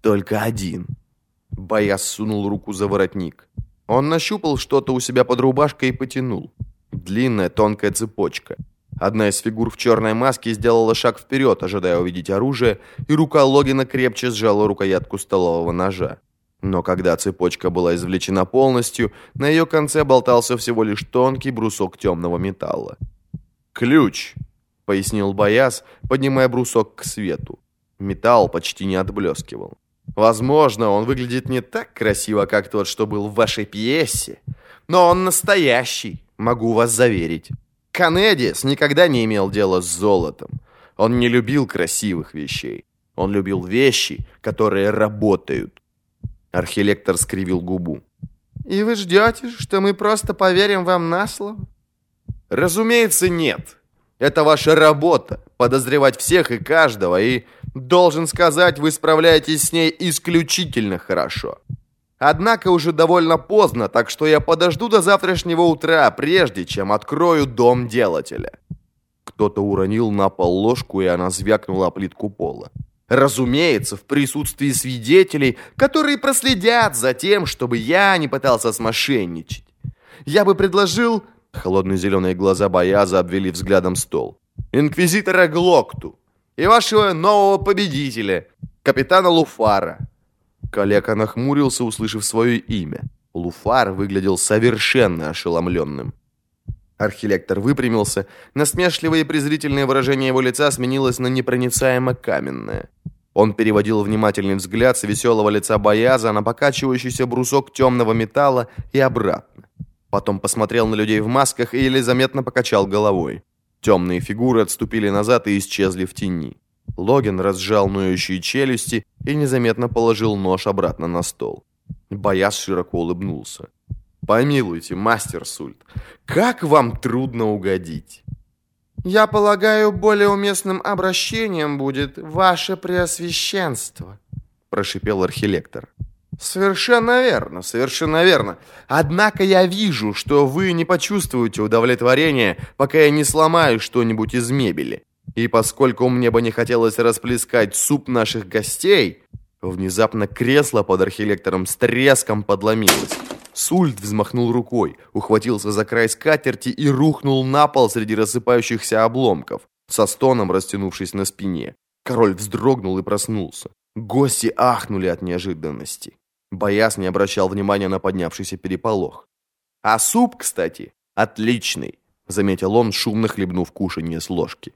Только один. Бояс сунул руку за воротник. Он нащупал что-то у себя под рубашкой и потянул. Длинная тонкая цепочка. Одна из фигур в черной маске сделала шаг вперед, ожидая увидеть оружие, и рука Логина крепче сжала рукоятку столового ножа. Но когда цепочка была извлечена полностью, на ее конце болтался всего лишь тонкий брусок темного металла. «Ключ», — пояснил Бояс, поднимая брусок к свету. Металл почти не отблескивал. «Возможно, он выглядит не так красиво, как тот, что был в вашей пьесе, но он настоящий, могу вас заверить». Канедис никогда не имел дела с золотом. Он не любил красивых вещей. Он любил вещи, которые работают. Архилектор скривил губу. «И вы ждете, что мы просто поверим вам на слово?» «Разумеется, нет. Это ваша работа – подозревать всех и каждого, и, должен сказать, вы справляетесь с ней исключительно хорошо. Однако уже довольно поздно, так что я подожду до завтрашнего утра, прежде чем открою дом делателя». Кто-то уронил на пол ложку, и она звякнула о плитку пола. Разумеется, в присутствии свидетелей, которые проследят за тем, чтобы я не пытался смошенничать. Я бы предложил... Холодные зеленые глаза Бояза обвели взглядом стол. Инквизитора Глокту и вашего нового победителя, капитана Луфара. Калека нахмурился, услышав свое имя. Луфар выглядел совершенно ошеломленным. Архилектор выпрямился, насмешливое и презрительное выражение его лица сменилось на непроницаемо каменное. Он переводил внимательный взгляд с веселого лица Бояза на покачивающийся брусок темного металла и обратно. Потом посмотрел на людей в масках и еле заметно покачал головой. Темные фигуры отступили назад и исчезли в тени. Логин разжал ноющие челюсти и незаметно положил нож обратно на стол. Бояз широко улыбнулся. «Помилуйте, мастер Сульт, как вам трудно угодить?» «Я полагаю, более уместным обращением будет ваше преосвященство», прошипел архилектор. «Совершенно верно, совершенно верно. Однако я вижу, что вы не почувствуете удовлетворения, пока я не сломаю что-нибудь из мебели. И поскольку мне бы не хотелось расплескать суп наших гостей, внезапно кресло под архилектором с треском подломилось. Сульт взмахнул рукой, ухватился за край скатерти и рухнул на пол среди рассыпающихся обломков, со стоном растянувшись на спине. Король вздрогнул и проснулся. Гости ахнули от неожиданности. Бояс не обращал внимания на поднявшийся переполох. «А суп, кстати, отличный», — заметил он, шумно хлебнув кушанье с ложки.